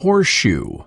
horseshoe.